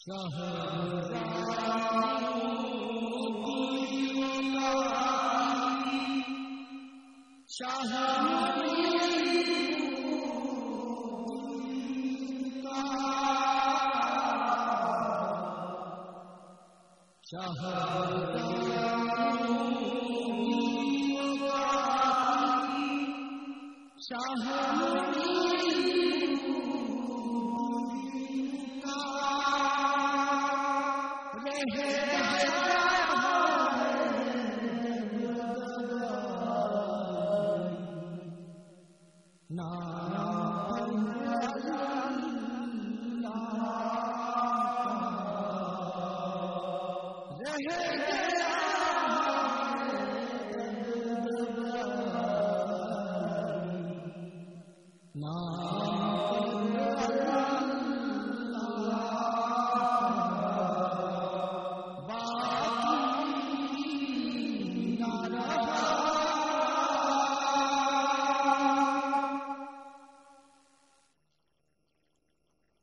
Shahar Shahar ہے۔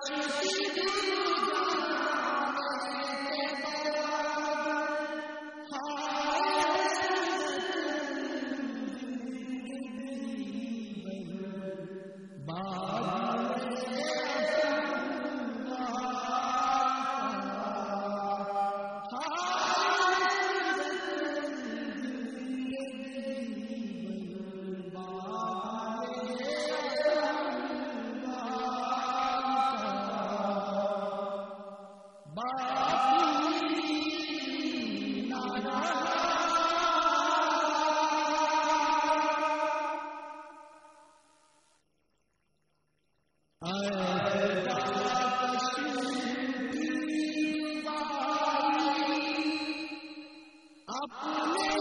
Christ. اپنے